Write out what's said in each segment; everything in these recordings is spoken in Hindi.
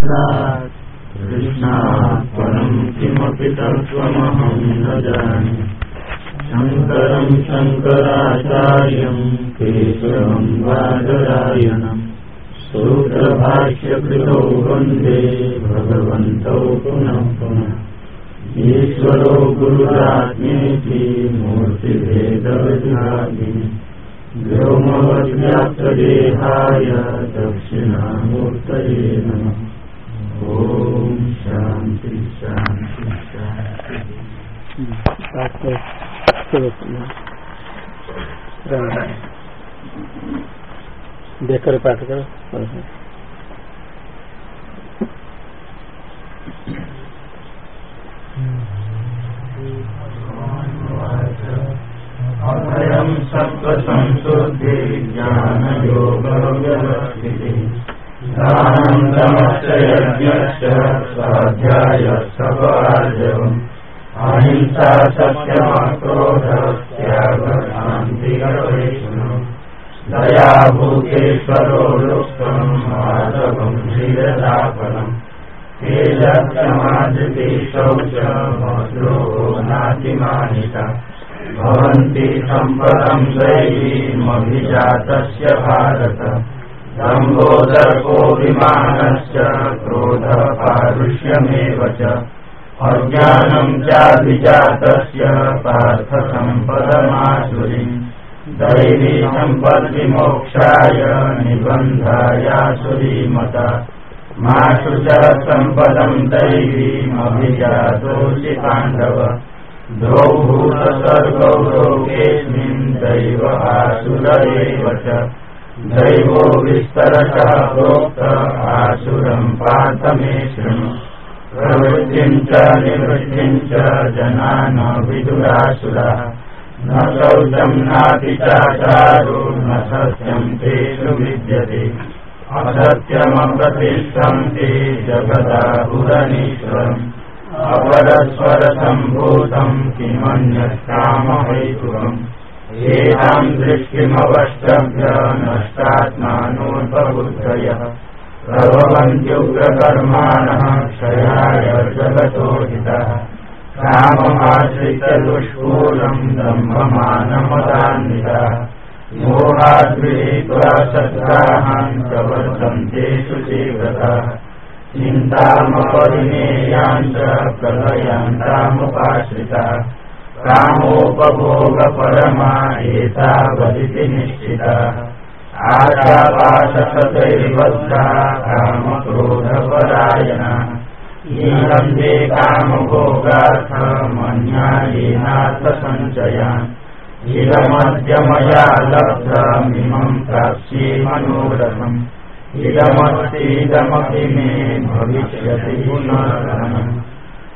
कृष्णात् परम् किमपि तत्त्वमहं न जाने। शङ्करम् शङ्कराचार्यम् केशवम् बादरायणम् सूत्रभाष्यकृतौ वंदे, भगवन्तौ पुनः पुनः। ईश्वरो गुरुरात्मेति मूर्तिभेदविभागिनि व्योमवद्व्याप्तदेहाय दक्षिणामूर्तये नमः। ॐ शान्ति शान्ति शान्ति देखकर पाठ करो दानन्दमश्च यज्ञश्च स्वाध्यायस्तवार्जवम् अहिंसा सत्यमक्रोधत्यागशान्तिगवेषणम् दया भूतेश्वरो लुप्तम् माधवम् शौच भद्रो नातिमानिता। भवन्ति सम्पदम् दैवीमभिजातस्य भारत। दम्भोदर्पोऽभिमानश्च क्रोधपारुष्यमेव च। अज्ञानम् चाभिजातस्य पार्थसम्पदमासुरीम् दैवी सम्पद्विमोक्षाय निबन्धायासुरीमता। माशु च सम्पदम् दैवीमभिजातोऽसि पाण्डव। द्वौ भूतसर्गौ लोकेऽस्मिन् दैव आसुर एव दैवो विस्तरशः प्रोक्त आसुरम् पार्थ मे शृणु प्रवृत्तिम् च निवृत्तिम् च जना न विदुरासुरः। न शौचम् नापि चाचारो, न सत्यम् तेषु विद्यते। असत्यमप्रतिष्ठम् ते जगदाहुरनीश्वरम्। अपरस्वरसम्भूतम् किमन्यत्कामहैतुकम्। एताम् दृष्टिमवष्टभ्य नष्टात्मानोपबुद्धयः प्रभवन्त्युग्रकर्माणः क्षयाय जगतो हितः काममाश्रित्य दुष्कूलम् दम्भमानमदान्वितः मोहाद्विहीत्वा सद्ग्राहान् प्रवर्तन्ते शुचीव्रतः चिन्तामपरिमेयान् च प्रलयान्तामुपाश्रितः। कामोपभोगपरमा एतावदिति निश्चितः आशापाशतैर्बद्धा कामक्रोधपरायणः ईहन्ते कामभोगार्थमन्यायेनार्थसञ्चयान् इदमद्य मया लब्धमिमम् मे भविष्यति पुनर्धनम्।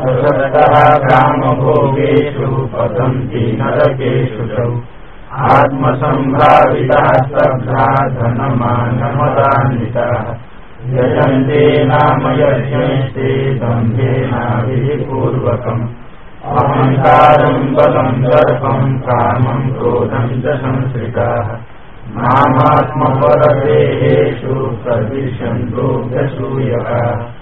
असक्तः कामभोगेषु पतन्ति नरकेषु च आत्मसम्भाविता स्तब्धा धनमानमदान्विताः यजन्ते च संश्रिताः मामात्मपरदेहेषु प्रविशन्तोऽभ्यसूयकाः तानहम्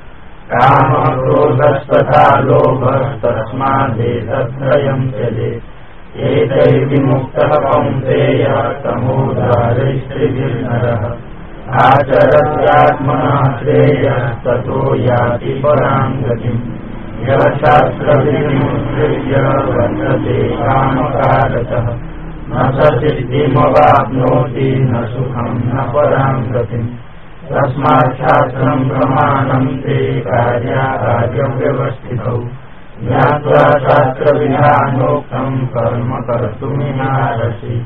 कामक्रोधस्तथा लोभस्तस्मादेतत्रयम् त्यजेत् एतैर्विमुक्तः कौन्तेय तमोदारैस्त्रिभिर्नरः आचरत्यात्मनः श्रेयस्ततो याति पराम् गतिम् यशास्त्रविमुद्रिय वर्तते कामकारतः न स सिद्धिमवाप्नोति न सुखं न परां गतिम् तस्मात् शास्त्रम् प्रमाणम् ते कार्याकार्यव्यवस्थितौ। ज्ञात्वा शास्त्रविधानोक्तम् कर्म कर्तुमिहारसि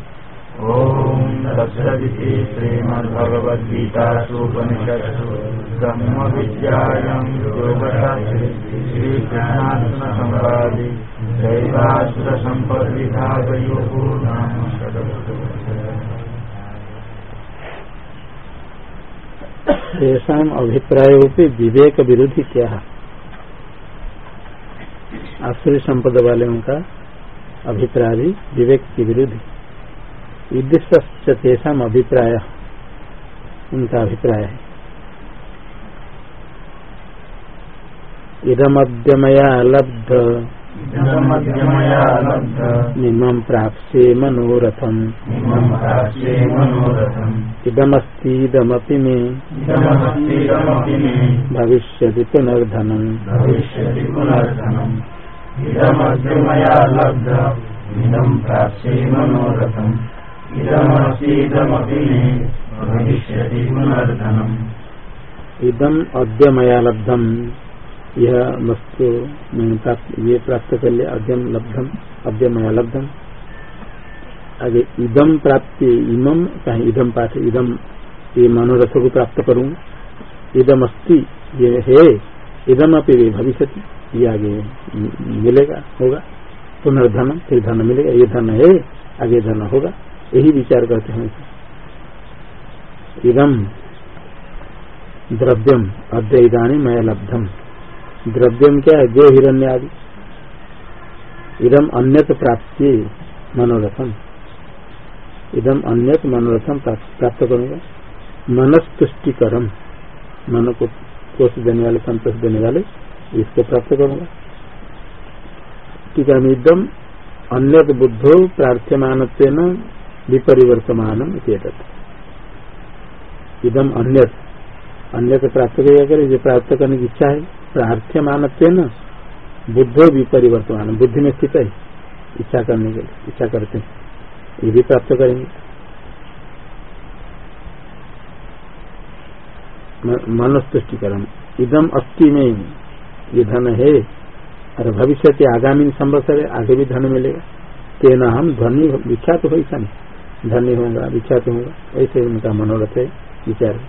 ॐ तत्सदिति श्रीमद्भगवद्गीतासूपनिषत्सु। ब्रह्मविद्यायाम् योगशास्त्रे दैवासुरसम्पद्विभागयोः नाम। तेषा अभिप्राय रूपी विवेक विरोधी क्या? आश्रय संपद वाले उनका अभिप्राय भी विवेक की विरोधी युद्ध तेषा अभिप्राय, उनका अभिप्राय है। इदमद्यमया लब्ध निमं प्राप्स्ये मनोरथम्। इदमस्तीदमपि मे। भविष्यति पुनर्धनम्। इदम अद्य मया लब्धम। यह वस्तु मैंने प्राप्त ये प्राप्त कर लिया अद्यम लब्धम अद्य मया लब्धम। आगे, इदम प्राप्ति इमम चाहे इदम पाठ, इदम, ये मनोरथ को प्राप्त करूँ। इदम अस्ति ये है इदम अपनी भविष्य ये आगे मिलेगा, होगा। पुनर्धन फिर धन मिलेगा, ये धन है, आगे धन होगा। यही विचार करते हैं। इदम द्रव्यम अद्य इधानी मैं लब्धम। द्रव्यम क्या है? देव हिरण्य आदि। इदम अन्यत प्राप्ति मनोरथम। इदम अन्यत मनोरथम प्राप्त करूँगा मनस्तुष्टिकरम मन को कोष देने वाले, संतोष देने वाले, इसको प्राप्त करूँगा टीका इदम अन्यत बुद्धो प्रार्थ्यमान विपरिवर्तमान इदम अन्य अन्य प्राप्त करेगा जो प्राप्त करने की इच्छा है। न बुद्धो परिवर्तमान बुद्धि में स्थित है। इच्छा करने के लिए, इच्छा करते हैं। ये भी प्राप्त करेंगे। मनस्तुष्टिकरण इदम अस्थि में, ये धन है, और भविष्य आगामी संवत्सर आगे भी धन मिलेगा। तेना हम धनी विख्यात हो ऐसा नहीं। धन्य होगा विख्यात होगा ऐसे उनका मनोरथ है, विचार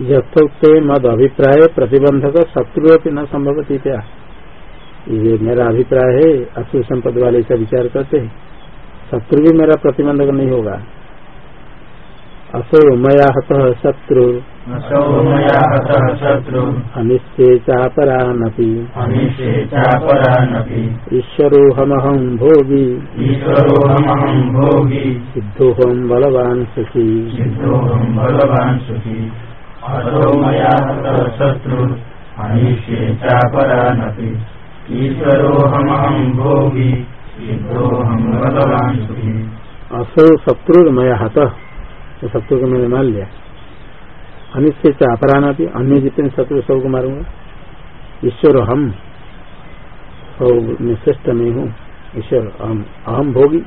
यथोक्त मद अभिप्राय प्रतिबंधक शत्रु न संभवती क्या? ये मेरा अभिप्राय है अशुभ संपद वाले ऐसा विचार करते हैं। शत्रु भी मेरा प्रतिबंधक नहीं होगा। असो मया हत शत्रु। अनिश्चे चापरानपि। ईश्वरोऽहमहं भोगी। भोगी। सिद्धोऽहं बलवान् सुखी। सिद्धोऽहं बलवान् सुखी। असो मया हतः शत्रु। अनिश्चे चापरानपि। ईश्वरोऽहमहं भोगी। सिद्धोऽहं बलवान् सुखी। असो शत्रुर्मया हतः। तो शत्रु को मैंने मान लिया। अनिश्चय से अपराना भी, अन्य जितने शत्रु सबको मारूँगा। ईश्वर हम मैं श्रेष्ठ नहीं हूँ। ईश्वर अहम अहम भोगी,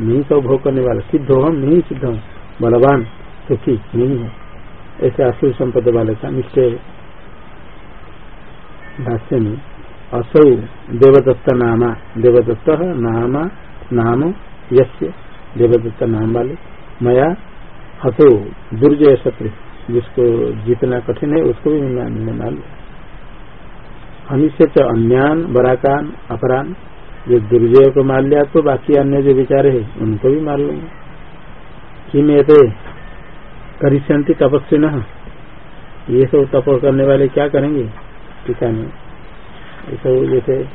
नहीं सब भोग करने वाला। सिद्ध हम, नहीं सिद्ध हूँ बलवान सुखी नहीं है। ऐसे असुर संपद वाले का निश्चय भाष्य में, असौ देवदत्त नामा देवदत्त नामा, नाम यस्य, देवदत्त नाम वाले, मया हतो दुर्जय शत्रु जिसको जीतना कठिन है, उसको भी मैंने लिया से तो अन्यान बराकान अपरान, जो दुर्जय को मार लिया तो बाकी अन्य जो विचार है, उनको भी मार लेंगे। कि मेरे करिष्यंती तपस्वी न ये सब तप करने वाले क्या करेंगे? टीका में। ये सब जैसे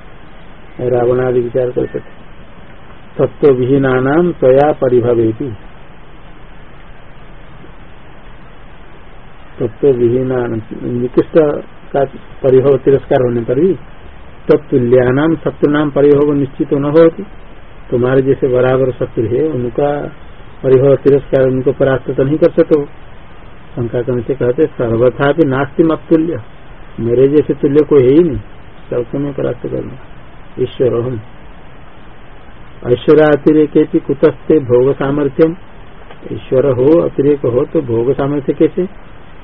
रावण आदि विचार करते थे। तत्व विहीना नाम तया परिभवेती। तत्व विहीन निकृष्ट का परिभव तिरस्कार होने पर भी तत्तुल्यानाम शत्रु नाम परिभव निश्चित न होती। तुम्हारे जैसे बराबर शत्रु है, उनका परिभव तिरस्कार उनको परास्त तो नहीं कर सको। शंका करने से कहते सर्वथा भी नास्ती मत तुल्य मेरे जैसे तुल्य कोई है ही नहीं। सबको मैं परास्त करना ईश्वर हम ऐश्वर्य अतिरेक कुतस्ते भोग सामर्थ्यम ईश्वर हो, अतिरेक हो तो भोग सामर्थ्य कैसे?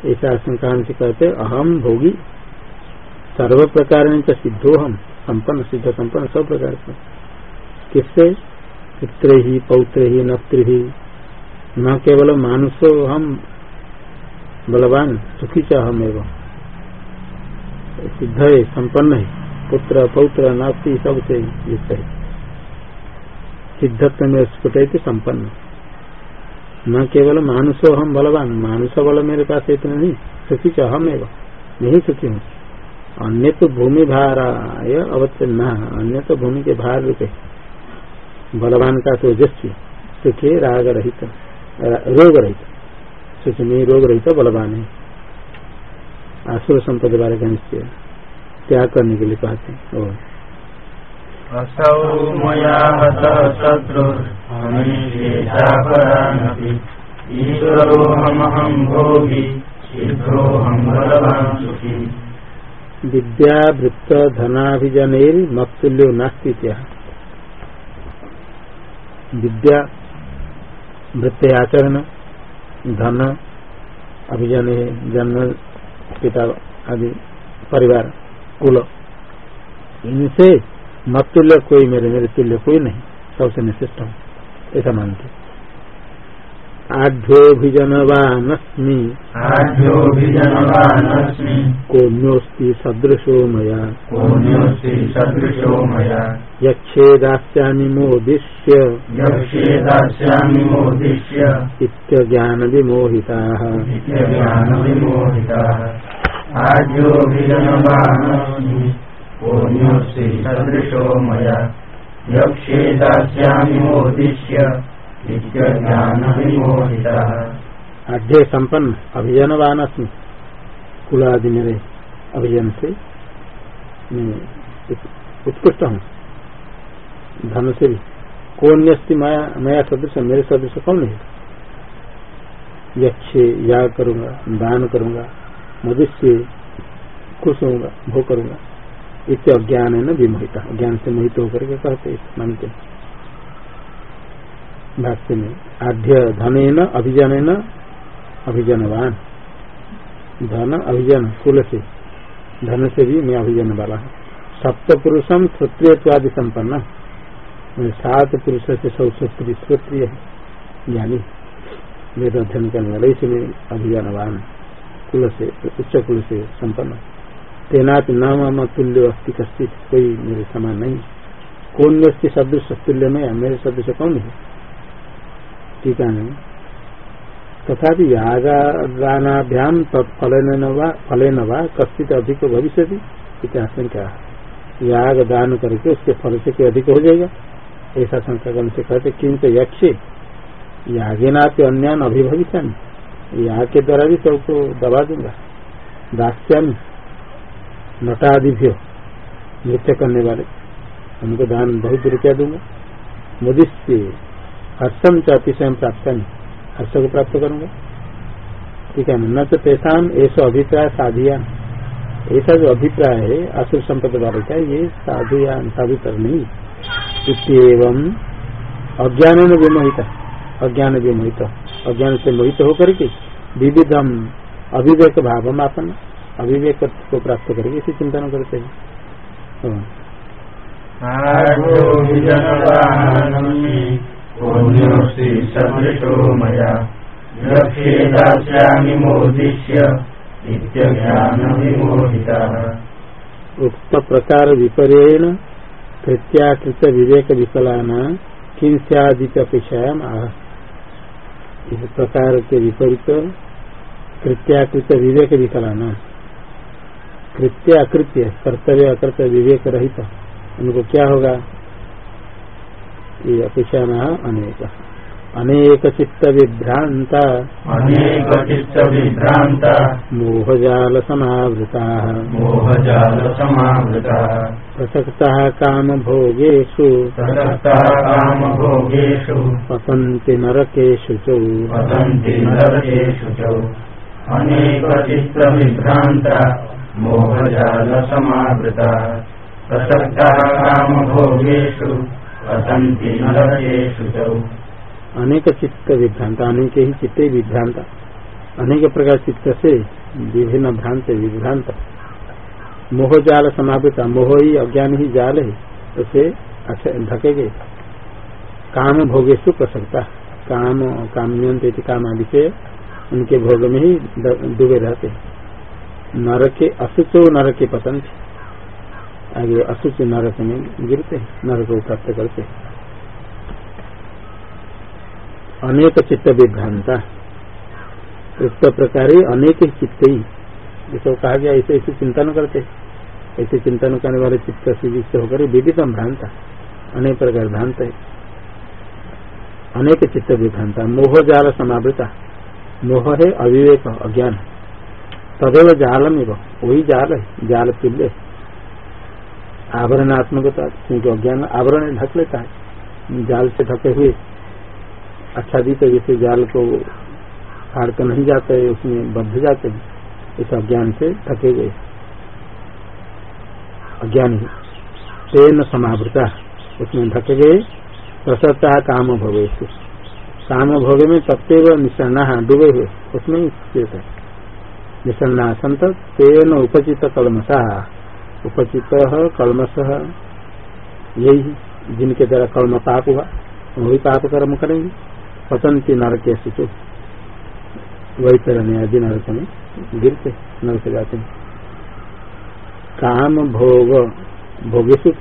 ऐसा आशंका कहते अहम भोगी। सर्व प्रकार सिद्धो हम संपन्न सिद्ध संपन्न सब प्रकार से किससे? पुत्र ही, पौत्र ही नत्र ही। न केवल मानुषो हम बलवान, सुखी च हम एवं सिद्ध है संपन्न है। पुत्र, पौत्र, नास्ती सबसे युक्त है सिद्धत्व में स्फुट संपन्न न केवल मानुषो हम बलवान मानुष बल मेरे पास इतना नहीं, सुखी च हम एवं, नहीं सुखी हूँ। अन्य तो भूमि भार अवश्य न, अन्य तो भूमि के भार रूपे। बलवान का तो तेजस्वी सुखी राग रहित रोग रहित सुख में रोग रहित बलवान है। आसुर संपद बारे का निश्चय, त्याग करने के लिए कहते हैं असौ मया ईश्वरोऽहमहं भोगी, सिद्धोऽहं बलवान् सुखी विद्यावृत्त धनाभिजनेर मत्तुल्यो नास्ती विद्या वृत्त आचरण धन, अभिजन जन्म पिता आदि, परिवार, कुल। इनसे मत तुल्य कोई मेरे मेरे तुल्य कोई नहीं। सबसे निशिष्ट हूँ। ऐसा मानते आढ्योभिजनवानस्मि आढ्योभिजनवानस्मि कोऽन्योऽस्ति सदृशो मया। कोऽन्योऽस्ति सदृशो मया। यक्षे दास्यामि मोदिष्य। यक्षे मोदिष्य। इत्यज्ञानविमोहिताः। इत्यज्ञानविमोहिताः। आढ्योभिजनवानस्मि कोऽन्योऽस्ति सदृशो मया। यक्षे दास्यामि मोदिष्य आढ़ संपन्न। अभिजनवान कुलादि मेरे अभिजन से उत्कृष्ट। हूँ धन से भी कौन न्यस्ति माया सदृश, मेरे सदृश कौन है यक्ष याग करूँगा, दान करूँगा मनुष्य खुश होगा भोग करूँगा। इस अज्ञान है न विमोहिता ज्ञान से मोहित होकर के कहते मानते हैं। भाष्य में, आद्य धन न अभिजन न अभिजनवान। धन अभिजन, कुल से। धन से भी मैं अभिजन वाला हूँ। सप्त पुरुषम श्रोत्रियवादि संपन्न सात पुरुष से सौ श्रोत्रिय श्रोत्रिय ज्ञानी। वेद अध्ययन करने वाले इसलिए अभिजनवान। कुल से, उच्च कुल से संपन्न। तेनात नाम तुल्य अस्थि कस्तित कोई मेरे समान नहीं। कौन व्यक्ति सदृश तुल्य में मेरे सदृश कौन है? टीका नहीं तथा यागानाभ्याम फलेन वा कश्चित अधिक भविष्य इतिहास में कहा याग दान करके उसके फल से कोई अधिक हो जाएगा? ऐसा करने से कहते किंतु यक्ष यागे ना तो अन्य अभिभविष्य याग के द्वारा भी सबको दबा दूँगा। दास्यामी। नटादिभ्य, नृत्य करने वाले। उनको दान बहुत रुपया दूँगा। मोदी से हर्षम च अतिशय प्राप्त हर्ष को प्राप्त करूँगा। ठीक है, न तो पैसा ऐसा अभिप्राय साधिया ऐसा जो अभिप्राय है, असुर संपद वाले का, ये साधुयान साधुतर नहीं। एवं अज्ञान में विमोहित। अज्ञान विमोहित। अज्ञान से मोहित होकर के विविधम अभिवेक भाव मापन अभिवेक को प्राप्त करके इसे चिंतन करते हैं। उक्त प्रकार विपर्यण कृत्याकृत विवेक विकलाना किंस्यादित अपेक्षायाम आह। इस प्रकार के विपरीत कृत्याकृत विवेक विकलाना कृत्य अकृत्य कर्तव्य अकर्तव्य विवेक रहित। उनको क्या होगा? ये अपेक्षा अनेक। अनेक चित्त विभ्रांत। अनेक चित्त विभ्रांत। मोहजाल समावृता। मोहजाल समावृता। प्रसक्ता काम भोगेशु प्रसक्तः काम भोगेषु। पतन्ति नरकेषु च। च। अनेक चित्त विभ्रांत। मोहजाल समावृता प्रसक्तः काम भोगेषु पतन्ति नरकेषु अनेक चित्त विभ्रांत, अनेक ही चित्त विभ्रांत, अनेक प्रकार चित्त से विभिन्न भ्रांत, विभ्रांत। मोह जाल समापित मोह ही, अज्ञान ही, जाल है, उसे ढके गए काम भोगेशु प्रसक्ता, काम काम्यंत काम आदि से उनके भोग में ही डूबे रहते। नरके असुचो नरके पतन आगे असुच नरक में गिरते नरक को प्राप्त करते अनेक चित्त विभ्रांता। उक्त प्रकार अनेक चित्त ही। जिसको कहा गया ऐसे ऐसे चिंतन करते ऐसे चिंतन करने वाले चित्त से होकर विदित भ्रांता, अनेक प्रकार भ्रांत है। अनेक चित्त विभ्रांता। मोह जाल समावृता। मोह है अविवेक, अज्ञान। तदेव जाल में वही जाल है जाल तुल्य आवरणात्मकता क्योंकि अज्ञान आवरण ढक लेता है जाल से ढके हुए अच्छा दी आच्छादित जैसे जाल को फाड़ कर नहीं जाते है उसमें बद्ध जाते हैं। इस अज्ञान से ढके गए अज्ञान ही। तेन समावृता। उसमें ढके गए प्रसत्ता काम भोगे काम भोगे में तत्व निशरणा डूबे हुए। उसमें स्थित है। निशरणा संत तेन उपचित कलमसा। उपचित कलमस। यही जिनके द्वारा कलम पाप हुआ वही पाप कर्म करेंगे। पतंती नरक सिचु वही तरह आदि नरक में गिरते, नरक जाते हैं। काम भोग भोगेशु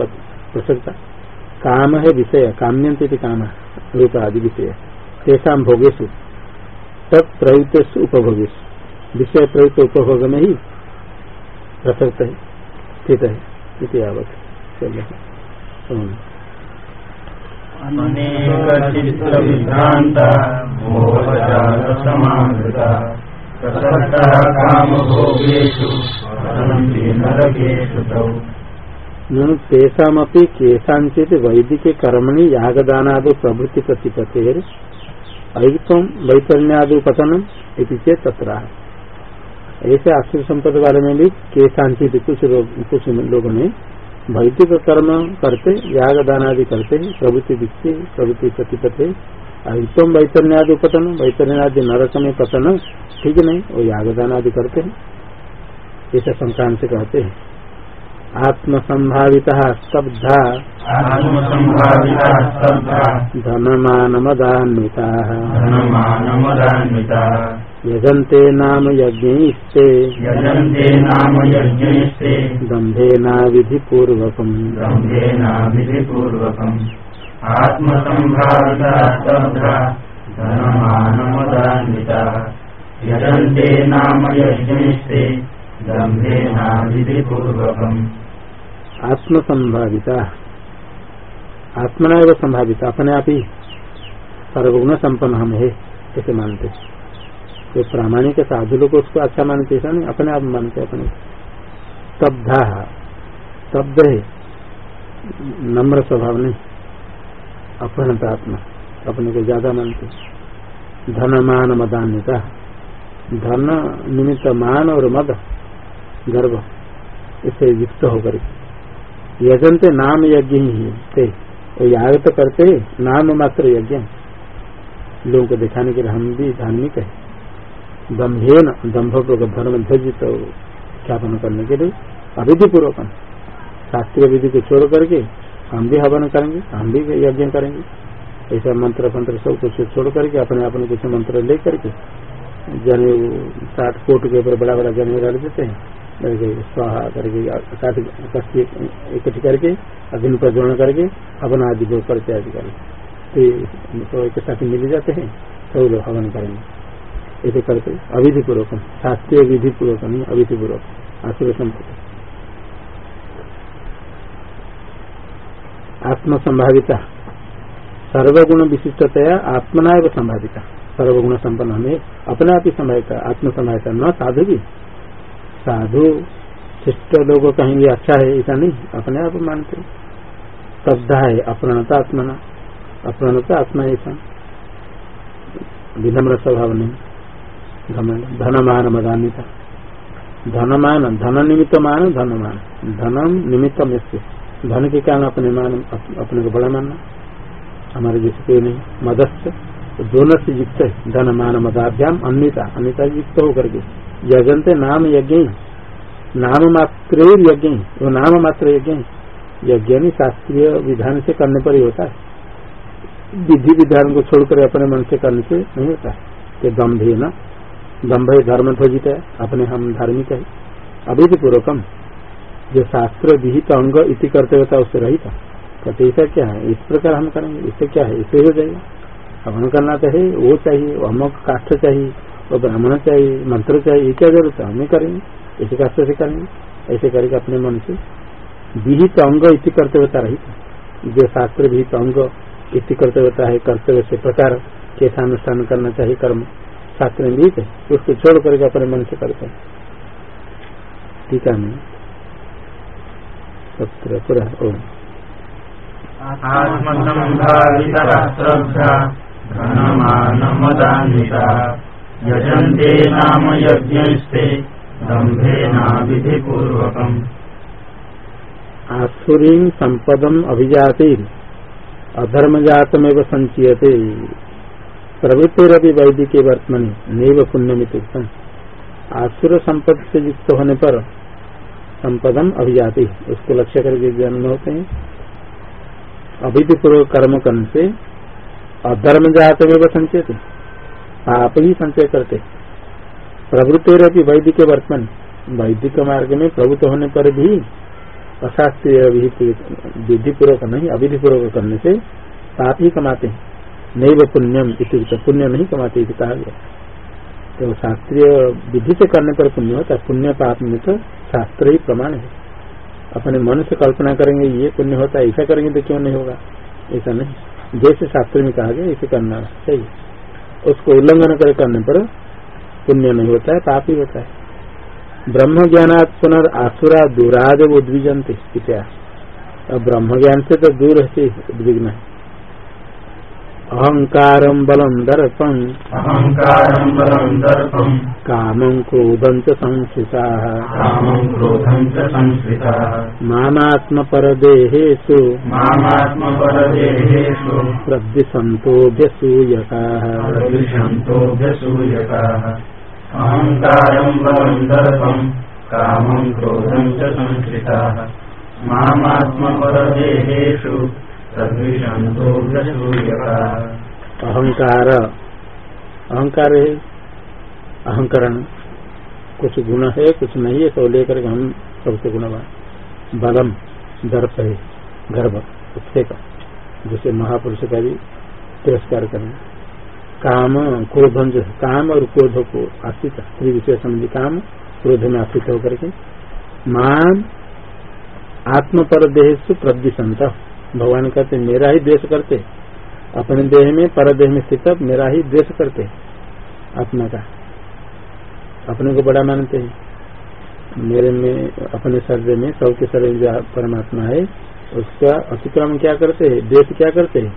प्रसक्ता। काम है विषय काम्यंत काम रूप आदि विषय। तेषा भोगेशु तत्प्रयुक्त उपभोगेशु विषय प्रयुक्त उपभोग में ही प्रसक्त है स्थित है इतिहावत चलिए अनेकचित्तविभ्रान्ता मोहजाल समावृता प्रसक्तः कामभोगेषु पतन्ति नरकेषु तौ। तेषापि केषाचित वैदिक कर्मणि यागदानादि प्रभृति प्रतिपत्ति अयुक्तम वैतरण्यादि पतनम चेत तत्र ऐसे आश्रय संपद वाले में भी केशांचित कुछ कुछ लोगों ने वैदिक कर्म करते याग दान आदि करते प्रवृत्ति दिखते प्रवृत्ति प्रतिपत्ति अयुक्तम वैतरण्यादि पतन वैतरण्यादि नरक में पतन ठीक नहीं वो याग दान आदि करते हैं। ऐसा संक्रांत से कहते हैं। आत्म संभाविता स्तब्धा। धनमान मदान्विता यजन्ते नाम यज्ञैस्ते। यजन्ते नाम यज्ञैस्ते। दम्भेना विधिपूर्वकम्। दम्भेना विधिपूर्वकम्। आत्मसम्भाविता स्तब्धा धनमानमदान्विता। यजन्ते नाम यज्ञैस्ते दम्भेना विधिपूर्वकम्। संभाविता आत्मना एवं संभाविता अपने आप ही। सर्वगुण संपन्न हम है ऐसे मानते। तो प्रामाणिक साधु लोग उसको अच्छा मानते ऐसा नहीं, अपने आप मानते अपने स्तब्धा स्तब्ध है, नम्र स्वभाव नहीं अपहृत आत्मा अपने को ज़्यादा मानते धन मान मदान्यता धन निमित्त मान और मद गर्भ इससे युक्त होकर यजंते नाम यज्ञ ही थे वो याग तो करते, नाम मात्र यज्ञ। लोगों को दिखाने के लिए हम भी धार्मिक है। दम्भे न दम्भ धर्म ध्वज तो ख्यापन करने के लिए अविधि पूर्वक शास्त्रीय विधि को छोड़ करके हम भी हवन करेंगे, हम भी यज्ञ करेंगे। ऐसा मंत्र मंत्र सब कुछ छोड़ करके अपने अपने कुछ मंत्र ले करके जने साठ कोट के ऊपर बड़ा बड़ा जने डाल देते हैं। स्वाहा करके साठ इकट्ठी करके अग्नि प्रज्वलन करके हवन आदि जो करते आदि करें तो एक साथ मिल जाते हैं सब लोग हवन करेंगे। ऐसे करते अविधि पूर्वक शास्त्रीय विधि पूर्वक नहीं अविधि पूर्वक आसुर संपत्ति। आत्म संभाविता सर्वगुण विशिष्टतया आत्मना एवं संभाविता। सर्वगुण संपन्न हमें अपने आप ही संभाविता आत्म संभाविता न, साधु भी। साधु, शिष्ट लोग कहेंगे अच्छा है, ऐसा नहीं, अपने आप मानते श्रद्धा है अप्रणता आत्मना अप्रणता आत्मा ऐसा। विनम्र स्वभाव नहीं। धनमान मदान्यता धनमान, धन निमित्त मान, धनमान। धनम निमित्त में से धन के कारण अपने मान अपने को बड़ा मानना। हमारे जैसे कोई नहीं। मदस्य दोनों से युक्त है। धन मान मदाभ्याम अन्यता अन्यता युक्त होकर के। यजंते नाम यज्ञ नाम मात्र यज्ञ वो नाम मात्र यज्ञ यज्ञ शास्त्रीय विधान से करने पर ही होता है। विधि विधान को छोड़कर अपने मन से करने से नहीं होता। है दम्भे न दम्भ धर्म ध्वजित है, अपने हम धार्मिक है। अभिधि पूर्वकम जो शास्त्र विहित अंग इति करते होता उससे था कहते ऐसा क्या है? इस प्रकार हम करेंगे, इससे क्या है? इससे हो जाएगा। हवन करना चाहिए, वो चाहिए अमुक काष्ठ चाहिए, वो ब्राह्मण चाहिए, मंत्र चाहिए क्या ज़रूरत है? हमें करेंगे ऐसे काष्ट से करेंगे। ऐसे करके अपने मन से विहित अंग इति करते होता रही जो शास्त्र विहित अंग इति करते होता है, कर्तव्य से प्रकार कैसा अनुष्ठान करना चाहिए, कर्म। शास्त्र में विहित है उसको छोड़ करके अपने मन से करते हैं। ठीक है मैं सत्र पूरा ओम। यजन्ते नाम यज्ञस्ते दम्भेनाविधिपूर्वकम् आसुरी संपदम अभिजाति अधर्मजातमेव संचीयते। प्रवृत्तिरपि वैदिक वर्तमनि, नैव पुण्य पुण्यमित आसुर संपद से युक्त होने पर संपदम अभिजाति, उसको लक्ष्य करके जन्म होते हैं, अभिधि पूर्वक कर्म करने से अधर्म जात में संचय आप ही संचय करते प्रवृत्ति रहती वैदिक वर्तमान, वैदिक मार्ग में प्रवृत्त होने पर भी अशास्त्रीय विधि पूर्वक नहीं अविधि पूर्वक करने से पाप ही कमाते हैं। नैव पुण्यम इस पुण्य नहीं कमाते कहा गया। तो शास्त्रीय विधि से करने पर पुण्य होता है। पुण्य पाप में तो शास्त्र ही प्रमाण है। अपने मन से कल्पना करेंगे, ये पुण्य होता है, ऐसा करेंगे तो क्यों नहीं होगा? ऐसा नहीं। जैसे शास्त्र में कहा गया ऐसे करना चाहिए उसको उल्लंघन कर करने पर पुण्य नहीं होता है, पाप ही होता है। ब्रह्म ज्ञानात् पुनर् आसुरा दूरादेव उद्विजनते इत्या ब्रह्म ज्ञान से तो दूर है, उद्विग्न है। अहंकारं बलं दर्पम् अहङ्कारम् बलम् दर्पम् कामं क्रोधं च संस्थिताः। कामम् क्रोधम् च संस्कृतः मामात्मपरदेहेषु मामात्मपरदेहेषु प्रद्विषन्तोऽभ्यसूयकाः। प्रविशन्तोऽभ्यसूयकाः अहङ्कारम् बलम् दर्पम् कामम् क्रोधम् च संस्कृताः मामात्मपरदेहेषु अहंकार। अहंकार है। अहंकरण। कुछ गुण है, कुछ नहीं है, सब लेकर हम सबसे गुणवान। बलम, दर्प है, गर्भ उत्थे का जिसे महापुरुष का भी तिरस्कार करें। काम क्रोधन जो काम और क्रोध को आश्रित, स्त्री विशेष समझी काम, क्रोध में आश्रित होकर के। मान आत्म पर देह से भगवान कहते, मेरा ही द्वेष करते। अपने देह में पर देह में स्थित मेरा ही द्वेष करते आत्मा का। अपने को बड़ा मानते हैं। मेरे में, अपने शरीर में, सबके शरीर जो परमात्मा है, उसका अतिक्रम क्या करते है? द्वेष क्या करते है?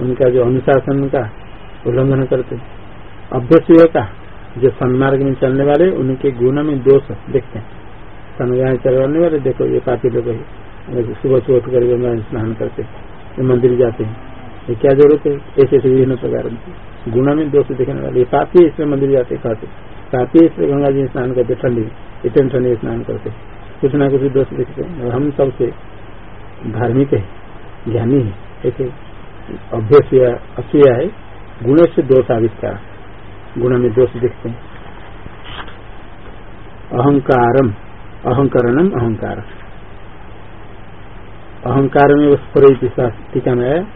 उनका जो अनुशासन का उल्लंघन करते अभ्यस का जो सन्मार्ग में चलने वाले, उनके गुण में दोष देखते हैं। सनगाह चलने वाले, देखो, ये काफ़ी लोग सुबह सुबह उठ कर स्नान करते मंदिर जाते हैं, ये क्या ज़रूरत है? ऐसे ऐसे विभिन्न प्रकार गुणा में दोष देखने वाले। पापी इसमें मंदिर जाते खाते। पापी इसमें गंगा जी स्नान करते, ठंडी, इतने ठंडी स्नान करते। कुछ ना कुछ दोष देखते हैं। हम सबसे धार्मिक है, ज्ञानी है। ऐसे अभ्यस असूया है गुण से दोष आविष्कार। गुण में दोष देखते हैं। अहंकारम, अहंकरणम अहंकार अहंकार में स्फुर टीका में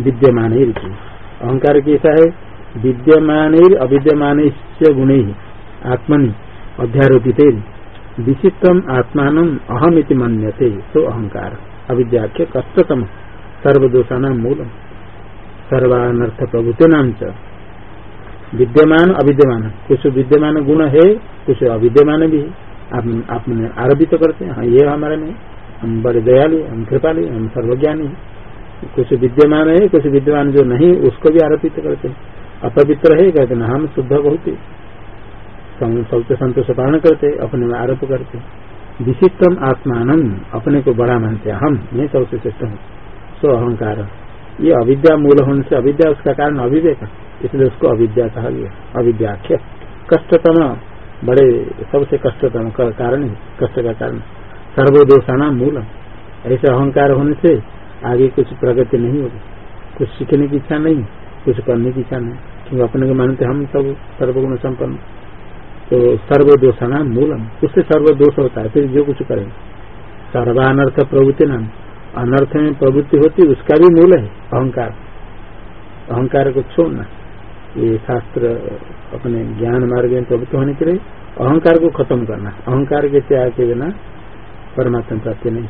विद्यमान ही अहंकार कैसा है, विद्यमान अविद्यमान गुण ही, आत्मनि, अध्यारोपित विचित्रम आत्मान अहम इति मन्यते तो अहंकार। अविद्या के कष्टतम, सर्वदोषाना मूलम। सर्वानर्थ प्रभुति नाम च। विद्यमान, अविद्यमान। कुछ विद्यमान गुण है, कुछ अविद्यमान भी आप आपने आरोपित करते हैं हाँ ये हमारे में हम बड़े दयालु हम कृपालु हम सर्वज्ञानी कुछ विद्यमान है, कुछ विद्यमान जो नहीं, उसको भी आरोपित करते हैं। अपवित्र है, कहते ना, हम शुद्ध बहुत सबसे संतोष पालन करते अपने में आरोप करते विशिष्टम आत्मान अपने को बड़ा मानते हम, मैं सबसे श्रेष्ठ हूँ। स्व अहंकार। ये अविद्या मूल होने से अविद्या, उसका कारण अविवेक इसलिए उसको अविद्या कहा गया अविद्याख्य। कष्टतम, बड़े, सबसे कष्टतम कारण कष्ट का कारण। सर्वदोषाना मूल ऐसे अहंकार होने से आगे कुछ प्रगति नहीं होगी। कुछ सीखने की इच्छा नहीं, कुछ करने की इच्छा नहीं। क्योंकि अपने को मानते हम सब सर्वगुण संपन्न। तो सर्वदोषाना मूलम। उससे सर्वदोष होता है, फिर जो कुछ करें। सर्वानर्थ प्रवृत्ति नाम। अनर्थ में प्रवृत्ति होती, उसका भी मूल है, अहंकार। अहंकार को छोड़ना। ये शास्त्र अपने ज्ञान मार्ग में प्रवृत्त होने के लिए अहंकार को खत्म करना। अहंकार के त्याग के बिना परमात्मा प्राप्ति नहीं।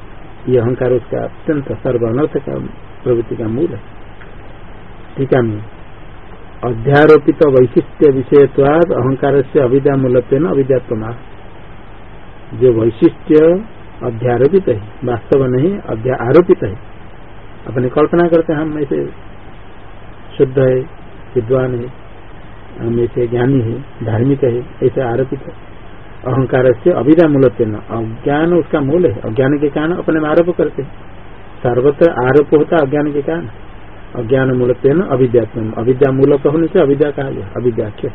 ये अहंकार उसका अत्यंत सर्वानर्थ का प्रवृत्ति का मूल है। ठीक है अध्यारोपित तो वैशिष्ट्य विषयत्वाद अहंकार से अविद्या मूलत्व न अविद्यात्मा जो वैशिष्ट्य अध्यारोपित है, वास्तव नहीं, अध्या आरोपित है। अपने कल्पना करते हैं, हम ऐसे शुद्ध है, विद्वान है, हम ऐसे ज्ञानी है, धार्मिक है, ऐसे आरोपित है। अहंकार से अविद्या मूल अज्ञान उसका मूल है। अज्ञान के कारण अपने में आरोप करते सर्वत्र आरोप होता अज्ञान के कारण। अज्ञान मूलत्व अविद्यात्म अविद्या मूलक होने से अविद्या कहा गया। अविद्याख्य।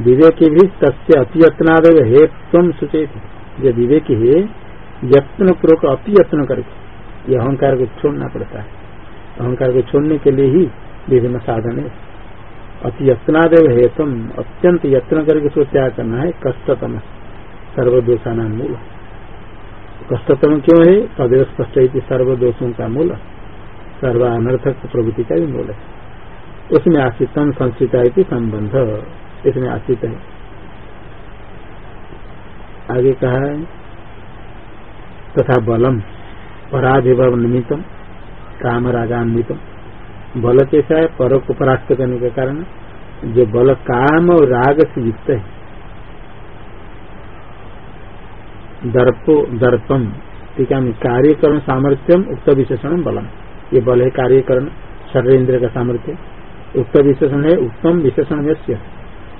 विवेक भी तस्य अति यत्नाद हे तुम सुचेत जो विवेक है यत्न पूर्वक अति यत्न करके। ये अहंकार को छोड़ना पड़ता है। अहंकार को छोड़ने के लिए ही विभिन्न साधन है। अति यत्नादेव हेतम अत्यंत यत्न करके उसको त्याग करना है, कष्टतम सर्वदोषाना मूल। कष्टतम क्यों है? तदेव स्पष्ट सर्वदोषों का मूल, सर्वानर्थक प्रवृत्ति का भी मूल है। उसमें आश्रितम संस्कृता संबंध, इसमें आश्रित है। आगे कहा है, तथा बलम पराधिव निमित्तम काम रागान्वितम बल कैसा है पर को परास्त करने के कारण जो बल काम और राग से युक्त है। दर्पो, दर्पम, ठीक है कार्यकरण सामर्थ्यम, उक्त विशेषण बलम। ये बल है कार्यकरण, शरीर इंद्र का सामर्थ्य। उक्त विशेषण है उत्तम विशेषण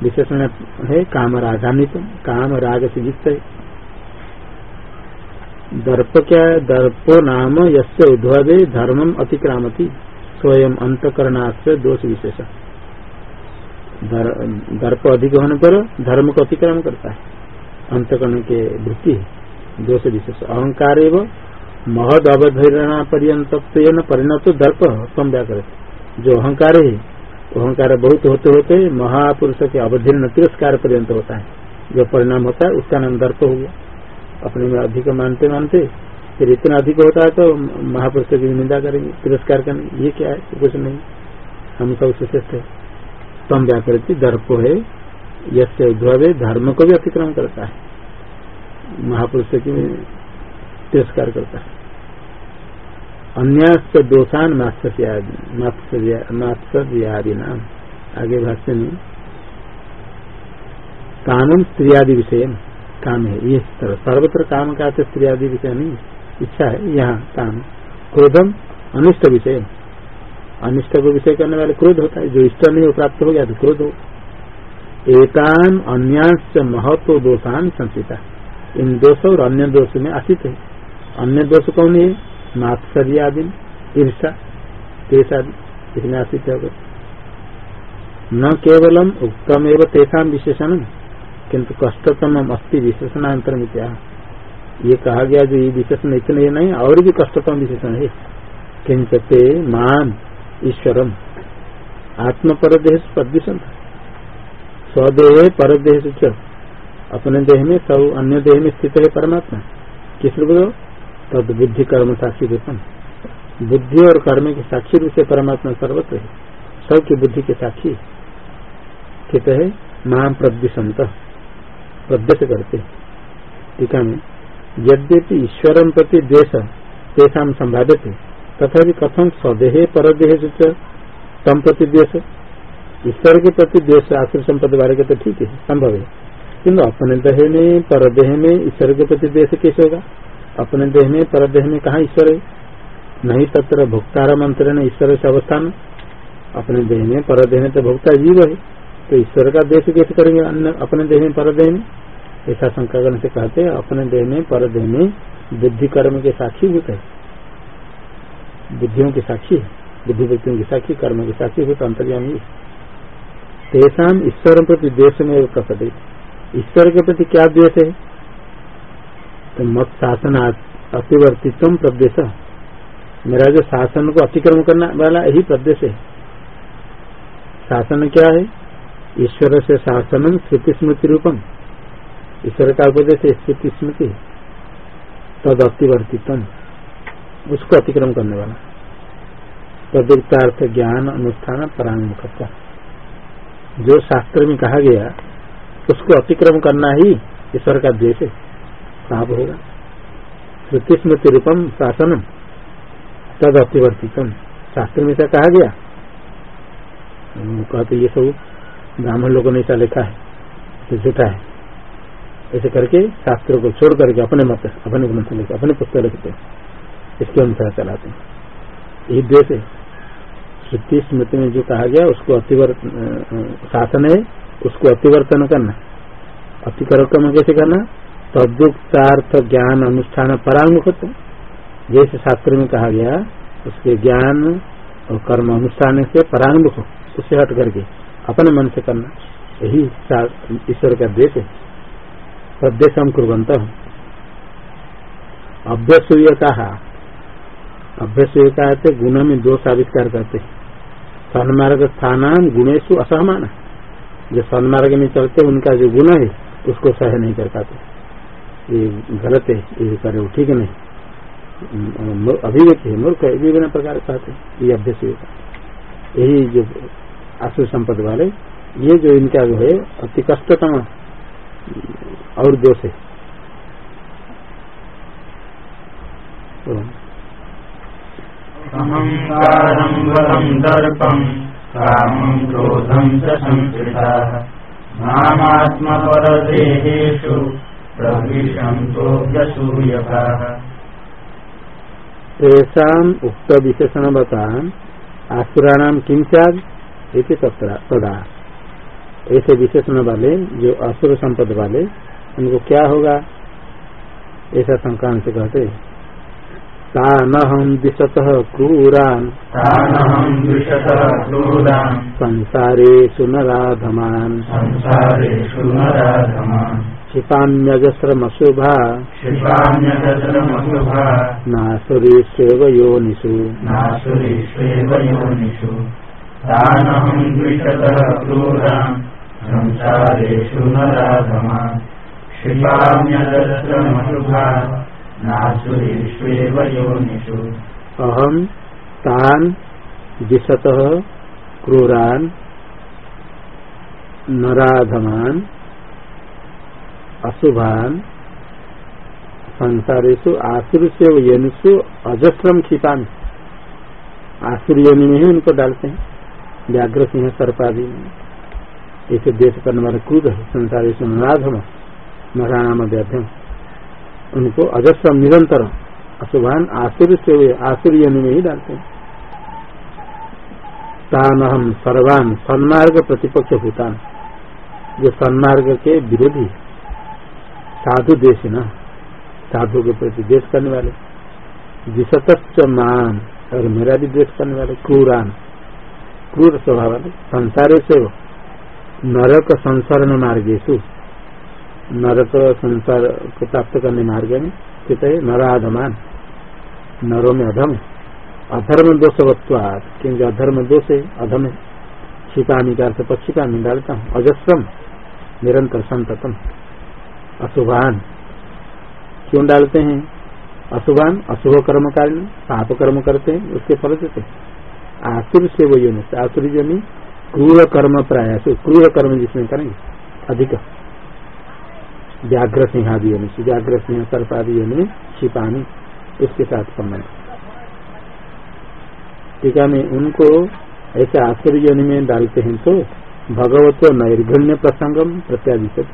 विशेषण है काम रागान्वित काम राग से युक्त है। दर्प क्या है दर्पो नाम यसे उद्भवे धर्मम अतिक्रामती। स्वयं अंतकरणाश्रय दोष विशेष। दर्प अधिक होने पर धर्म को अतिक्रम करता है। अंतकरण के वृत्ति, दोष विशेष। अहंकार एवं महद अवधरणा पर्यत परिणत दर्प कम व्याकृत जो अहंकार है, अहंकार बहुत होते होते महापुरुष के अवधीर्ण तिरस्कार पर्यंत होता है। जो परिणाम होता है, उसका नाम दर्प हो गया। अपने में अधिक मानते मानते फिर इतना अधिक होता है तो महापुरुष की निंदा करेंगे। तिरस्कार करेंगे ये क्या है? कुछ नहीं। हम सब श्रेष्ठ है। तम व्याकृति दर्पो है। यसे उद्भव धर्म को भी अतिक्रम करता है। महापुरुष की तिरस्कार करता है। अन्य दोषान मात्सर्यादि नाम आगे भाष्य में कानून स्त्रियादि विषय। काम है। ये सर्वत्र काम का स्त्री आदि विषय नहीं इच्छा है, यहाँ काम। क्रोधम अनिष्ट विषय। अनिष्ट को विषय करने वाले क्रोध होता है। जो इष्ट नहीं हो, प्राप्त हो गया तो क्रोध हो। एतान अन्यांश महत्व दोषान संसिता। इन दोष और अन्य दोष में आशित है। अन्य दोष कौन है? मात्सर्य आदि ईर्षा तेज आदि इसमें आशित है। न केवलम उत्तम एवं तेषा विशेषण किंतु कष्टतम अस्थि विशेषणांतर में क्या ये कहा गया जो ये विशेषण इतने नहीं, और भी कष्टतम विशेषण है। किंचते मान ईश्वरम। आत्म परदेश प्रदूषण स्वदेह परदेश अपने देह में सब अन्य देह में स्थित है परमात्मा। किस रूप तद बुद्धि कर्म साक्षी रूपम। बुद्धि और कर्म के साक्षी रूप से परमात्मा सर्वत्र है। सबकी बुद्धि के साक्षी स्थित है महान प्रद्युषंत। प्रद्यश करते टीका में यद्यपि ईश्वर प्रति द्वेष तेषा संभाव्य तथा कथम स्वदेह परदेह तम प्रति द्वेष ईश्वर के प्रति द्वेष आश्रय संपत्ति वाले तो ठीक है संभव है किन्तु अपने देह में, परदेह में ईश्वर के प्रति द्वेष कैसे होगा? अपने देह में, परदेह में कहा ईश्वर है? नहीं तत्र भोक्तार मंत्र ने ईश्वर से अवस्थान। अपने देह में, परदेह में तो भोक्ता जीव है। तो ईश्वर का देश कैसे करेंगे? अपने देह में, परदेह में? ऐसा शंका से कहते हैं, अपने देह में, पर देह में बुद्धि कर्म के साक्षी भूत है। बुद्धियों के साक्षी बुद्धि व्यक्तियों की साक्षी, कर्म के साक्षी भूत अंतर्यामी। तेसाम ईश्वर प्रति द्वेष में प्रकट ईश्वर के प्रति क्या द्वेष है? तो मत शासन अतिवर्तित्व प्रदेश। मेरा जो शासन को अतिक्रम करना वाला यही प्रदेश है। शासन क्या है? ईश्वर से शासन श्रुति स्मृति रूपम। ईश्वर का उपदेश है स्मृति तद अतिवर्तित्व उसको अतिक्रम करने वाला। प्रदीप्तार्थ ज्ञान अनुष्ठान परामुखता जो शास्त्र में कहा गया, उसको अतिक्रम करना ही ईश्वर का द्वेष है पाप होगा। श्रुति स्मृति रूपम शासनम तद अतिवर्तितम शास्त्र में ऐसा कहा गया। कहते ये सब ब्राह्मण लोगों ने ऐसा लिखा है तो झूठा है। ऐसे करके शास्त्रों को छोड़ करके अपने मत, अपने ग्रंथ लिखते अपने पुस्तक लिखते इसके अनुसार चलाते हैं। यही द्वेष है। श्रुति स्मृति में जो कहा गया, उसको अतिवर्त शासन है, उसको अतिवर्तन करना अतिक्रम कैसे करना तदुक्तार्थ ज्ञान अनुष्ठान परामुखत्व। जैसे शास्त्र में कहा गया, उसके ज्ञान और कर्म अनुष्ठान से परांगमुख उससे हट करके अपने मन से करना। यही ईश्वर का देश है। प्रदेश हम कुरंत अभ्यसूयता अभ्यसूयता है गुण में दोष आविष्कार करते। सन्मार्ग स्थान गुणेशु असहमान जो सन्मार्ग में चलते, उनका जो गुण है, उसको सह नहीं कर पाते। ये गलत है, ये करे ठीक नहीं। अभिव्यक्ति है, मूर्ख है विभिन्न प्रकार कहते ये अभ्यस यही जो आशु संपद वाले, ये जो इनका जो है, अति कष्टतम और दोष है अहंकारं बलं दर्पं कामं क्रोधं च मामात्मपरदेहेषु प्रविशन्तोऽभ्यसूयकाः तेषाम् तदा। ऐसे विशेषण वाले जो असुर संपद वाले उनको क्या होगा? ऐसा संक्रांत कहते तानहं दिशतः क्रूरान्। तानहं द्विषतः क्रूरान्। संसारेषु नराधमान्। संसारेषु क्षिपाम्यजस्रमशुभा। नासुरीष्वेव योनिषु नासुरीष्वेव योनिषु क्रूरान्। संसारेषु नासुरीष्वेव योनिषु अहम तान दिशत क्रूरान नराधमान, अशुभान संसारेशु आसुर से यनुषु अजस्रम क्षिपान आसुर में ही उनको डालते हैं व्याघ्र सिंह सर्पादि। ऐसे देश करने वाले क्रूर है संसारेशु नराधम नराणाम व्याध्यम उनको अजस्रम निरंतर अशुभान आसुर से वे आसुर योनि में ही डालते हैं। तान हम सर्वान सन्मार्ग प्रतिपक्ष भूतान जो सन्मार्ग के विरोधी साधु देश न, साधु के प्रति देश करने वाले। जिसत मान और मेरा भी देश करने वाले, क्रूरान। क्रूर स्वभाव वाले, संसार से नरक संसरण मार्गेशु नरक संसार को प्राप्त करने मार्ग में स्थित है नराधमान नरों में अधम। अधर्म दोष वत्वाद क्योंकि अधर्म दोष है, अधम है। छिपामी का अर्थ पक्षिका में डालता हूँ। अजस्रम। निरंतर संततम। अशुभान। क्यों डालते हैं? अशुभान, अशुभ कर्म कारण। पाप कर्म करते हैं, उसके फल देते आसुर से वो योनि आसुर योनि क्रूर कर्म प्राय क्रूर कर्म जिसमें करेंगे अधिक। व्याघ्र सिंहादि योनि व्याघ्र सिंह सर्पादि योनि छिपानी, उसके साथ संबंध टीका में उनको ऐसे आश्चर्य योनि में डालते हैं तो भगवत नैर्घण्य प्रसंगम प्रत्यादिशत।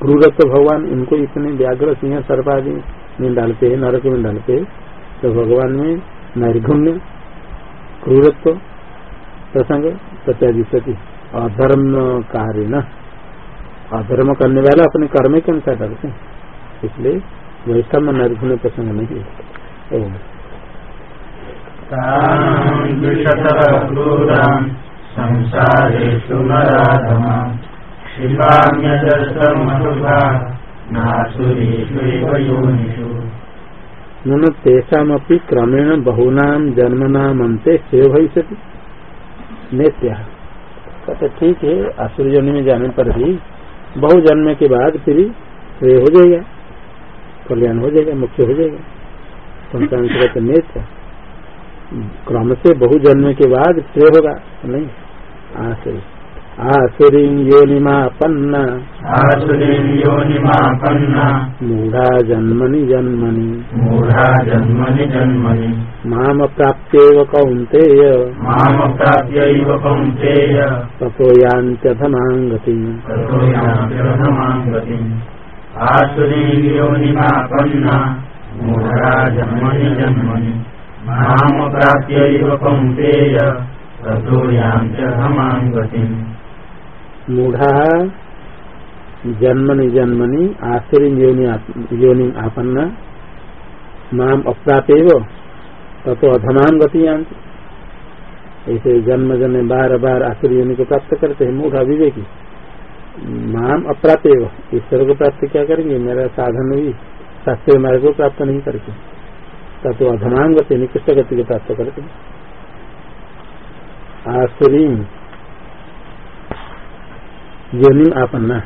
क्रूरत्व भगवान इनको इतने व्याघ्र सिंह सर्पादि में डालते हैं, नरक में डालते हैं तो भगवान में नैर्घण्य क्रूरत्व प्रसंग प्रत्यादिशति अधर्म कार्य न। अधर्म करने वाला अपने कर्म के अनुसार करते हैं। इसलिए वैसा में नैर्घण्य प्रसंग नहीं है तेषापि क्रमेण बहुना जन्मनामंते श्रेय भविष्य नेत्या कहते, ठीक है आसुर जन्म में जाने पर भी बहु जन्म के बाद फिर श्रेय हो जाएगा, कल्याण हो जाएगा, मुख्य हो जाएगा। संतान कहते, नेत्या, क्रम से बहु जन्म के बाद श्रेय होगा, नहीं आसुरी आसुरी योनिमापन्ना। आसुरीं योनिमापन्ना। मूढ़ा जन्मनि जन्मनि मूढा जन्मनि जन्मनि माम प्राप्त्येव कौन्तेय। मामप्राप्यैव कौन्तेय। ततो यान्त्यधमां गतिम् ततो आसुरीं योनिमापन्ना। मूढा जन्मनि जन्मनि मामप्राप्यैव कौन्तेय। ततो गतिम् मूढ़ा जन्मनि जन्मनि आसुरी योनि आपन्न। माम अप्रापेव ततो अधमान गति ऐसे जन्म जन्म बार बार आसुरी योनि को प्राप्त करते हैं, मूढ़ा विवेकी माम अप्रापेव ईश्वर को प्राप्त क्या करेंगे? मेरा साधन भी शास्त्रीय मार्ग को प्राप्त नहीं करके। ततो अधमान गति, निकृष्ट गति को प्राप्त करते आसुरी योनि आपन्ना।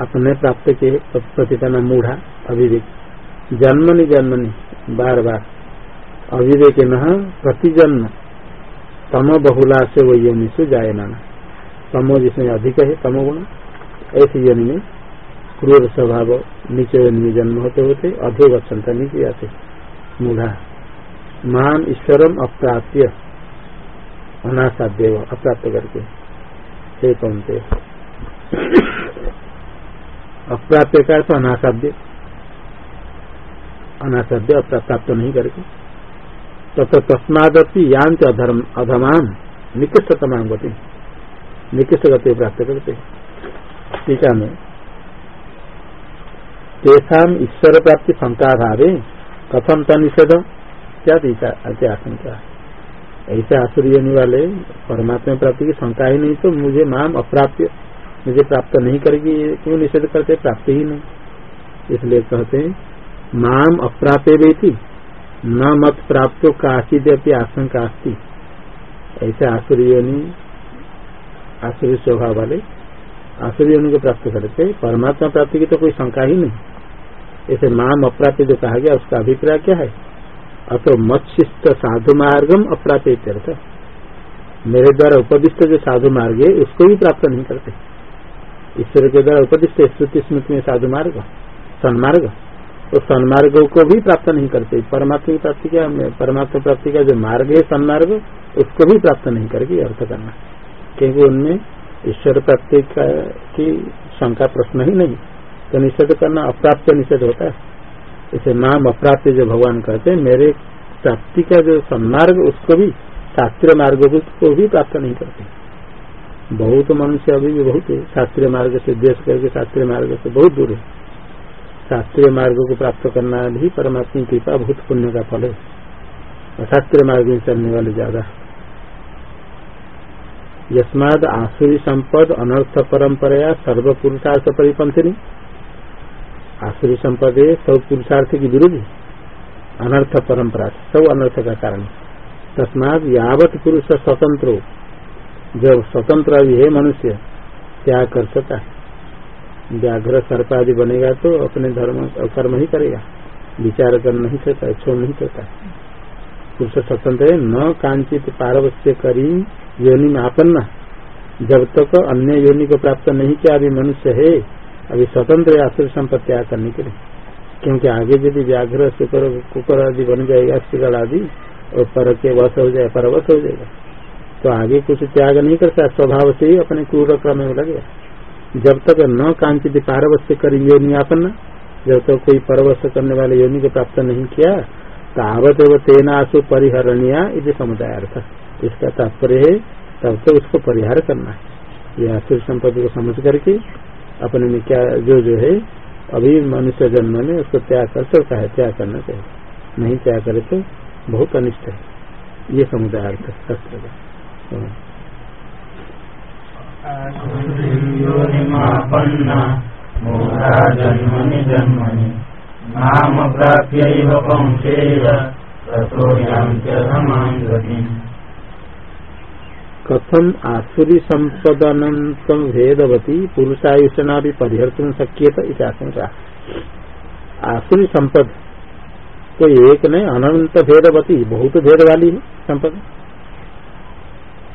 अपने प्राप्त के प्रतिपन्न मूढ़ा, अविवेक। जन्मनि जन्मनि बार बार अविवेक न प्रतिजन्म। तमो बहुला से वो योनि से जायमान। तमो जिसमें अधिक है, तमो गुण। ऐसी योनि में क्रूर स्वभाव नीचे योनि में जन्म होते होते अधिक वत्संता नीचे आते मूढ़ा। मान ईश्वरम अप्राप्य अनासाध्य अप्राप्त करके। हे कौनते अप्राप्य का तो अनासाध्य। अनासाध्य प्राप्त नहीं करके। तथा तो तस्मादपि यांत अधर्म, अधमान निकृष्टतमान गति। निकृष्ट गति प्राप्त करते। टीका में तेषा ईश्वर प्राप्ति शंका कथम त निषेध क्या आशंका ऐसे आसुरी वाले परमात्मा प्राप्ति की शंका ही नहीं तो मुझे माम अप्राप्य, मुझे प्राप्त नहीं करेगी क्यों निषेध करते, प्राप्ति ही नहीं। इसलिए कहते हैं माम अप्राप्य भी थी न मत प्राप्त काशिद अपनी आशंका अस्ती। ऐसे आसुरी आसुरी स्वभाव वाले, आसुरी को प्राप्त करते, परमात्मा प्राप्ति की तो कोई शंका ही नहीं। ऐसे माम अप्राप्य जो कहा गया, उसका अभिप्राय क्या है? अतो मत्स्यस्त साधु मार्गम अप्राप्त मेरे द्वारा उपदिष्ट जो साधु मार्ग है, उसको भी प्राप्त नहीं करते। ईश्वर के द्वारा उपदिष्ट श्रुति स्मृति में साधु मार्ग, सन्मार्ग। तो सन्मार्ग को भी प्राप्त नहीं करते। परमात्मा की प्राप्ति का परमात्मा प्राप्ति का जो मार्ग है, सन्मार्ग, उसको भी प्राप्त नहीं करके अर्थ करना। क्योंकि उनमें ईश्वर प्राप्ति की शंका प्रश्न ही नहीं। तो निषेध करना अप्राप्त निषेध होता है। इसे नाम अप्राप्त जो भगवान कहते हैं, मेरे प्राप्ति का जो सन्मार्ग, उसको भी, शास्त्रीय मार्ग को भी प्राप्त नहीं करते। बहुत मनुष्य अभी भी बहुत है, शास्त्रीय मार्ग से, देश करके शास्त्रीय मार्ग से बहुत दूर है। शास्त्रीय मार्ग को प्राप्त करना भी परमात्मा की कृपा, बहुत पुण्य का फल है। और शास्त्रीय मार्ग में चलने वाले ज़्यादा। यस्माद आसुरी संपद अनर्थ परंपरा सर्व सर्वपुरुषार्थ परिपंथनी आसुरी संपदे सब पुरुषार्थ की विरोधी। अनर्थ परंपरा, सब अनर्थ का कारण। तस्मात यावत पुरुष स्वतंत्र। जब स्वतंत्र अभी है मनुष्य, त्याग कर सकता है। व्याघ्र सर्प आदि बनेगा तो अपने धर्म, कर्म ही करेगा। विचार कर नहीं सकता, छोड़ नहीं सकता। पुरुष स्वतंत्र है, न कांचित पारवश्य करी योनि में आपन्ना जब तक अन्य योनि को प्राप्त नहीं किया अभी मनुष्य है अभी स्वतंत्र आश्रय संपत्ति करने के लिए क्योंकि आगे यदि व्याघ्र शुक्र कुकर आदि बन जाएगा शिकड़ आदि, और पर के वश हो जाए, परवश हो जाएगा तो आगे कुछ त्याग नहीं करता स्वभाव से ही अपने क्रूर क्रम में लगे जब तक न कांचित पारवश्य कर योनियापन्न जब तक कोई परवश करने वाले योनि को प्राप्त नहीं किया, तावत एवं तेनासु परिहरणिया इसे समुदाय अर्थ इसका तात्पर्य है, तब तक उसको परिहार करना है। यह आसुर संपत्ति को समझ करके अपने में क्या, जो जो है, अभी मनुष्य जन्म में उसको त्याग कर सकता है, त्याग करना चाहिए। नहीं त्याग करे तो बहुत अनिष्ट है। ये समुदाय अर्थ शास्त्र का। जन्मनि नाम कथम आसुरी संपदनंत भेदवती पुरुषायुषना भी परिहर्तन शक्यत इतिहास आसुरी संपद तो एक नहीं, अनंत भेदवती, बहुत भेद वाली है संपद।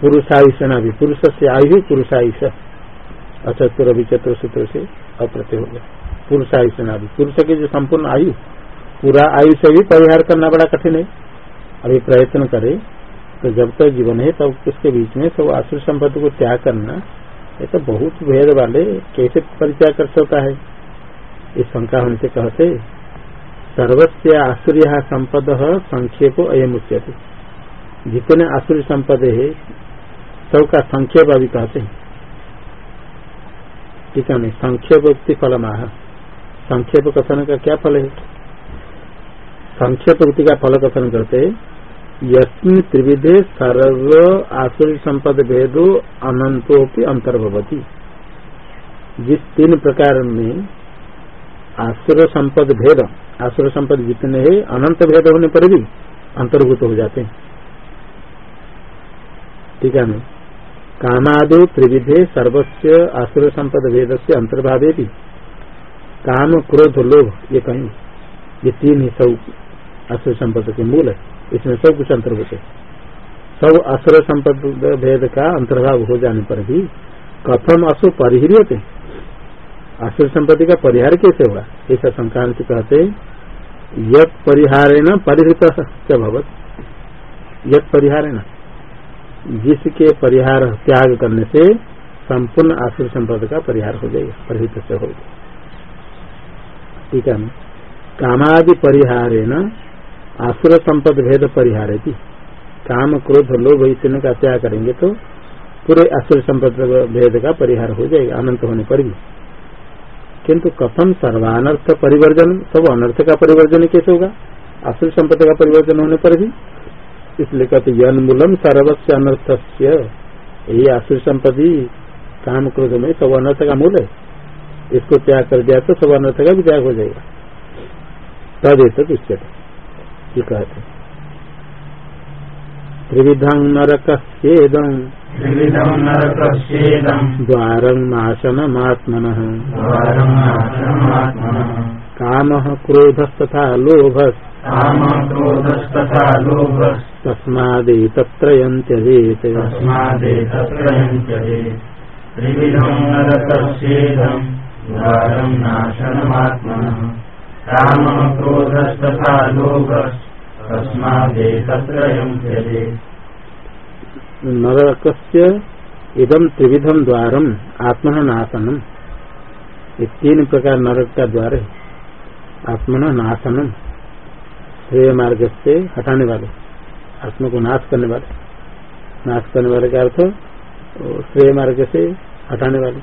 पुरुषायुषना भी पुरुष से आयु, पुरुषायुष। अचतुर विचतुर सूत्र से अप्रत्य हो गया। पुरुषायुषना भी पुरुष की जो संपूर्ण आयु, पूरा आयु से भी परिहार करना बड़ा कठिन है। अभी प्रयत्न करे तो जब तक जीवन है, तब उसके बीच में सब आसुर संपत्ति को त्याग करना, ये तो बहुत भेद वाले कैसे परित्याग कर सकता है? इस शंका होने से कहते सर्वस्व आसुर्य संपद संक्षेप अयम उच्यते जितने आसुरी संपद है, सबका संक्षेप अभी कहते हैं। ठीक है नहीं संक्षेप उक्ति फल माह संक्षेप कथन का क्या फल है? संक्षेप का फल कथन करते यस्मिन त्रिविधे सर्व आसुरी संपद भेदो अनंतोपि अंतर्भवती। जिस तीन प्रकार में आसुर संपद भेद, आसुर संपद जितने हैं, अनंत भेद होने पर भी अंतर्भूत हो जाते हैं। ठीक है कामादो त्रिविधे सर्वस्व आसुर संपद भेद से अंतर्भावे भी काम, क्रोध, लोभ, ये कहीं, ये तीन ही सब आसुर संपद के मूल है। इसमें सब कुछ अंतर्भूत है। सब असुर संपद भेद का अंतर्भाव हो जाने पर भी कथम असु परिहरियते। असुर संपत्ति का परिहार कैसे होगा ऐसा संक्रांति कहते यद परिहारेण परिहृत भवत। यद परिहारेण। जिसके परिहार त्याग करने से संपूर्ण आसुर संपद का परिहार हो जाएगा, परिहित से होगा ठीक है कामादि परिहारेण आसुर संपद भेद परिहार है काम, क्रोध, लोभ इतने का त्याग करेंगे तो पूरे आसुर संपद भेद का परिहार हो जाएगा, अनंत होने पर भी। किंतु कथम सर्वानर्थ परिवर्जन, सब अनर्थ का परिवर्जन कैसे होगा? आसुर संपत्ति का परिवर्जन होने पर भी। इसलिए कहते यन्मूलम सर्वस्व अनर्थ यही आसुर संपत्ति काम, क्रोध में सब अनर्थ का मूल है। इसको त्याग कर दिया तो सब अनर्थ का भी त्याग हो जाएगा। तद तो उच्चते ये कहते त्रिविधं नरकस्येदं द्वारं नाशनमात्मनः। कामः क्रोधस्तथा लोभस्। तस्मादेतत्रयं त्यजेत् त्रिविधं नरकस्येदं द्वारं नाशनमात्मनः। कामः क्रोधस्तथा लोभस्। त्यजे। इदम त्रिविधम द्वारम आत्मन नाशनम ये तीन प्रकार नरक का द्वार है आत्मन नाशनम श्रेय मार्ग से हटाने वाले आत्मा को नाश करने वाले नाश करने वाले का अर्थ श्रेय मार्ग से हटाने वाले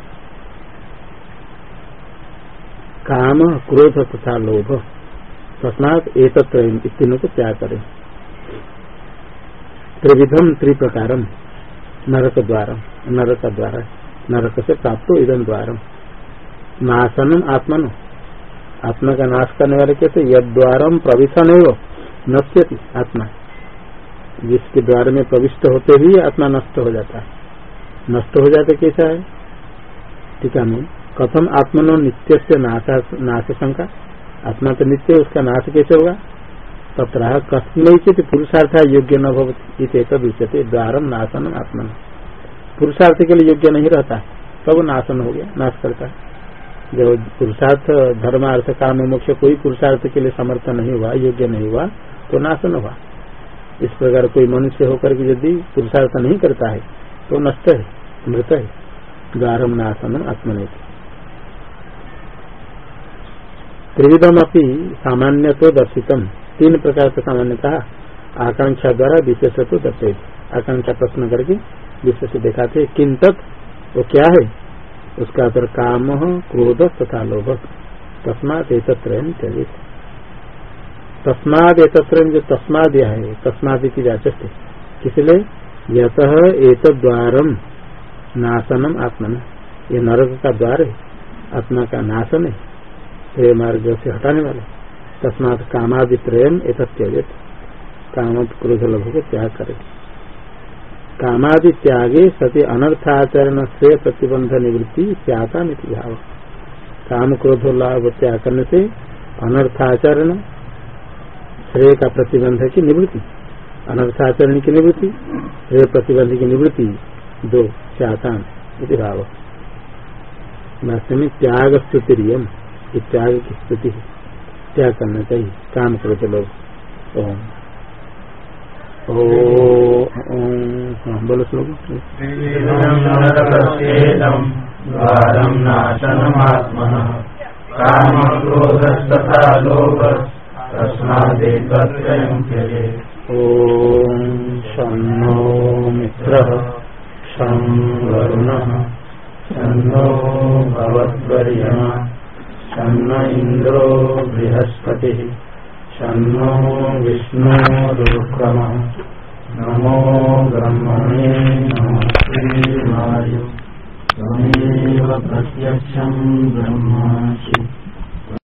काम, क्रोध तथा लोभ। तस्मात एक तीनों को त्याग करें। त्रिविधम त्रिप्रकारम नरक द्वारा नरक द्वारा, नरक से प्राप्त इधम द्वारम नाशनम आत्मन। आत्मा का नाश करने वाले कैसे यद द्वारम प्रविष्ट नहीं हो नश्यति आत्मा। जिसके द्वार में प्रविष्ट होते ही आत्मा नष्ट हो जाता है। नष्ट हो जाते कैसा है? टीका में, कथम आत्मनो नित्य से नाश शंका आत्मा तो नित्य उसका नाश कैसे होगा? तथा कस्मित पुरुषार्थ योग्य न भवती। उच्यते द्वारम नाशनम आत्मन पुरुषार्थ के लिए योग्य नहीं रहता। तब नाशन हो गया, नाश करता। है जब पुरुषार्थ, धर्मार्थ काम मोक्ष कोई पुरुषार्थ के लिए समर्थ नहीं हुआ, योग्य नहीं हुआ तो नाशन हुआ। इस प्रकार कोई मनुष्य होकर के यदि पुरुषार्थ नहीं करता है तो नष्ट है, मृत है। द्वारम नाशनम आत्मने त्रिविधम अपनी सामान्य तो दर्शितम तीन प्रकार का सामान्यता आकांक्षा द्वारा विशेष तो दर्शे आकांक्षा प्रश्न करके विशेष दिखाते किन तक वो क्या है? उसका उत्तर काम, क्रोध तथा लोभ। तस्मात एक त्यजित। तस्माद एक जो तस्माद यह है, तस्माद की जाचस्ते इसलिए यत एक द्वारम नाशनम आत्मन। ये नरक का द्वार है, आत्मा का नाशन है। प्रेम मार्ग से हटाने वाला। तस्मात कामादि प्रेम एक त्यजित। काम क्रोध लोभ को त्याग करे। कामादि त्यागे सती अनर्थाचरण से प्रतिबंध निवृत्ति त्याता नीति भाव काम क्रोध लाभ त्याग करने से अनर्थाचरण श्रेय का प्रतिबंध की निवृत्ति। अनर्थाचरण की निवृत्ति, श्रेय प्रतिबंध की निवृत्ति दो चातान भाव में त्याग स्तुतिरियम त्याग की स्तुति त्याग करना चाहिए। काम करते लोग। ओम। हाँ, बोलो श्लोक। ॐ शन्नो मित्रः। शं वरुणः। शन्नो भवद्वर्यमा शन्न इन्द्रो बृहस्पतिः। शन्नो विष्णोरुक्रम नमो ब्रह्मणे नमस्ते वायु। त्वमेव प्रत्यक्षम् ब्रह्मासि।